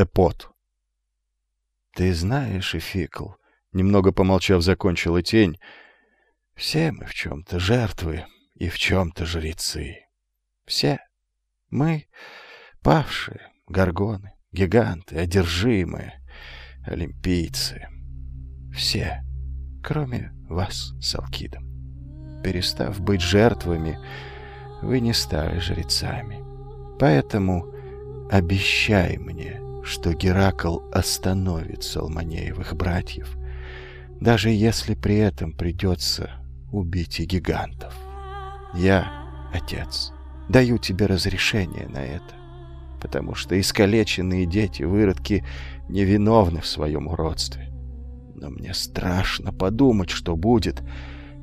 Эпот. Ты знаешь, Эфикл, немного помолчав, закончила тень, все мы в чем-то жертвы и в чем-то жрецы. Все. Мы павшие, горгоны, гиганты, одержимые, олимпийцы. Все, кроме вас с Алкидом. Перестав быть жертвами, вы не стали жрецами. Поэтому обещай мне, что Геракл остановит Салманеевых братьев, даже если при этом придется убить и гигантов. Я, отец, даю тебе разрешение на это, потому что искалеченные дети, выродки, невиновны в своем уродстве. Но мне страшно подумать, что будет,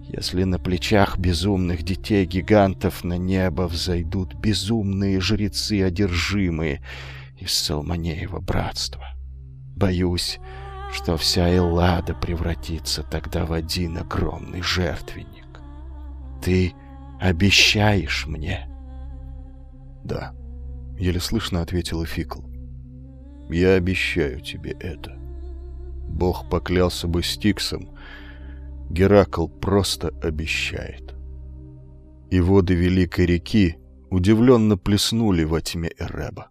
если на плечах безумных детей-гигантов на небо взойдут безумные жрецы, одержимые из Салманеева братства. Боюсь, что вся Эллада превратится тогда в один огромный жертвенник. Ты обещаешь мне? Да, еле слышно ответила Фикл. Я обещаю тебе это. Бог поклялся бы Стиксом, Геракл просто обещает. И воды великой реки удивленно плеснули во тьме Эреба.